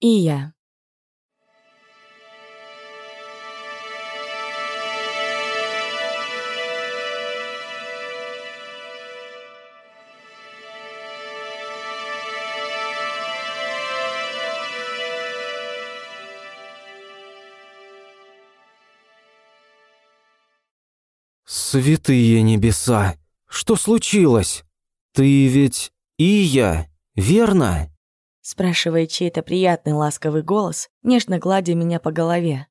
И я. «Святые небеса! Что случилось? Ты ведь Ия, верно?» Спрашивает чей-то приятный ласковый голос, нежно гладя меня по голове.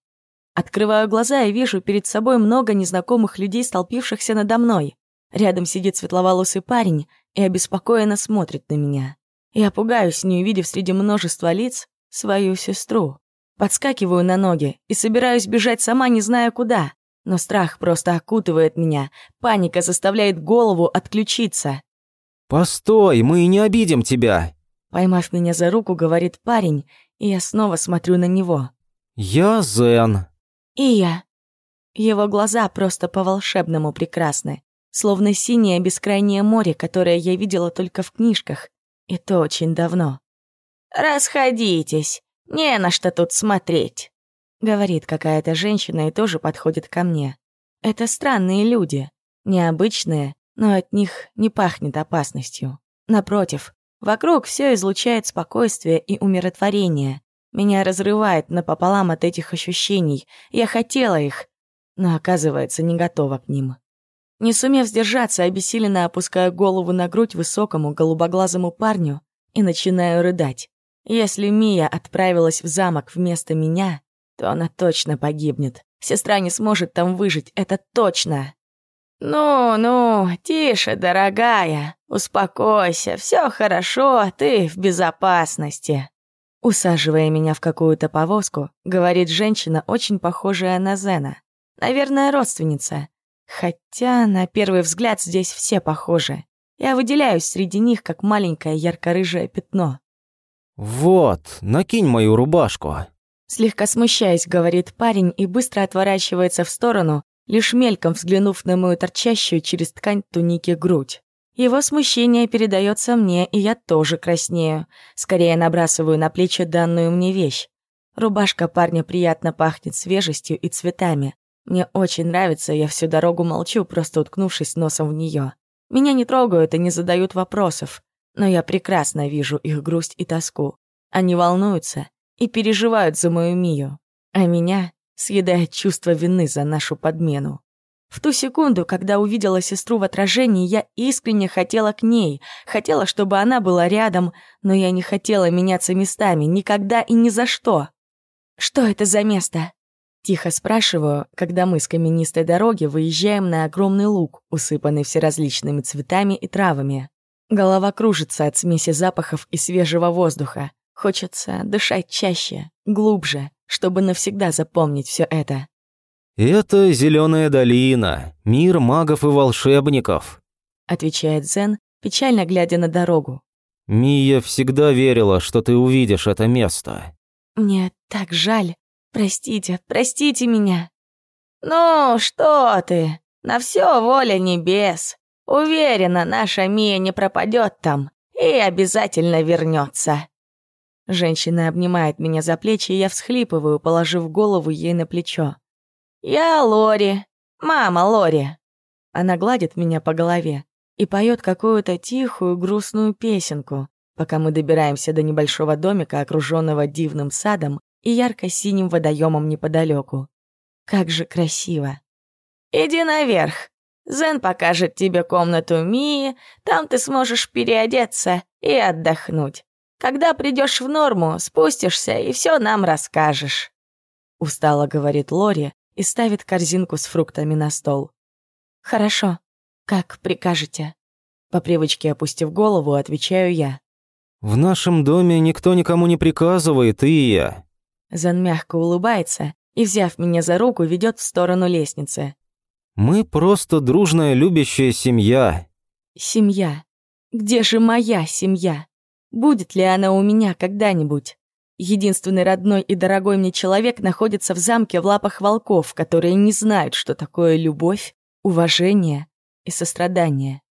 Открываю глаза и вижу перед собой много незнакомых людей, столпившихся надо мной. Рядом сидит светловолосый парень и обеспокоенно смотрит на меня. Я пугаюсь, не увидев среди множества лиц свою сестру. Подскакиваю на ноги и собираюсь бежать сама, не зная куда. Но страх просто окутывает меня, паника заставляет голову отключиться. «Постой, мы не обидим тебя!» Поймав меня за руку, говорит парень, и я снова смотрю на него. «Я Зен». И я. Его глаза просто по-волшебному прекрасны, словно синее бескрайнее море, которое я видела только в книжках, и то очень давно. «Расходитесь, не на что тут смотреть». Говорит какая-то женщина и тоже подходит ко мне. Это странные люди, необычные, но от них не пахнет опасностью. Напротив, вокруг все излучает спокойствие и умиротворение. Меня разрывает напополам от этих ощущений. Я хотела их, но, оказывается, не готова к ним. Не сумев сдержаться, обессиленно опускаю голову на грудь высокому голубоглазому парню и начинаю рыдать. Если Мия отправилась в замок вместо меня, то она точно погибнет. Сестра не сможет там выжить, это точно. «Ну-ну, тише, дорогая, успокойся, все хорошо, ты в безопасности». Усаживая меня в какую-то повозку, говорит женщина, очень похожая на Зена. Наверное, родственница. Хотя, на первый взгляд, здесь все похожи. Я выделяюсь среди них, как маленькое ярко-рыжее пятно. «Вот, накинь мою рубашку», Слегка смущаясь, говорит парень и быстро отворачивается в сторону, лишь мельком взглянув на мою торчащую через ткань туники грудь. Его смущение передается мне, и я тоже краснею. Скорее набрасываю на плечи данную мне вещь. Рубашка парня приятно пахнет свежестью и цветами. Мне очень нравится, я всю дорогу молчу, просто уткнувшись носом в нее. Меня не трогают и не задают вопросов, но я прекрасно вижу их грусть и тоску. Они волнуются, и переживают за мою Мию, а меня съедает чувство вины за нашу подмену. В ту секунду, когда увидела сестру в отражении, я искренне хотела к ней, хотела, чтобы она была рядом, но я не хотела меняться местами, никогда и ни за что. «Что это за место?» Тихо спрашиваю, когда мы с каменистой дороги выезжаем на огромный луг, усыпанный всеразличными цветами и травами. Голова кружится от смеси запахов и свежего воздуха. Хочется дышать чаще, глубже, чтобы навсегда запомнить все это. «Это Зеленая долина, мир магов и волшебников», отвечает Зен, печально глядя на дорогу. «Мия всегда верила, что ты увидишь это место». «Мне так жаль. Простите, простите меня». «Ну, что ты? На все воля небес. Уверена, наша Мия не пропадет там и обязательно вернется. Женщина обнимает меня за плечи, и я всхлипываю, положив голову ей на плечо. «Я Лори. Мама Лори». Она гладит меня по голове и поет какую-то тихую, грустную песенку, пока мы добираемся до небольшого домика, окруженного дивным садом и ярко-синим водоемом неподалеку. Как же красиво. «Иди наверх. Зен покажет тебе комнату Мии, там ты сможешь переодеться и отдохнуть. Когда придешь в норму, спустишься и все нам расскажешь». Устало говорит Лори и ставит корзинку с фруктами на стол. «Хорошо, как прикажете». По привычке опустив голову, отвечаю я. «В нашем доме никто никому не приказывает, и я». Зан мягко улыбается и, взяв меня за руку, ведет в сторону лестницы. «Мы просто дружная любящая семья». «Семья? Где же моя семья?» Будет ли она у меня когда-нибудь? Единственный родной и дорогой мне человек находится в замке в лапах волков, которые не знают, что такое любовь, уважение и сострадание.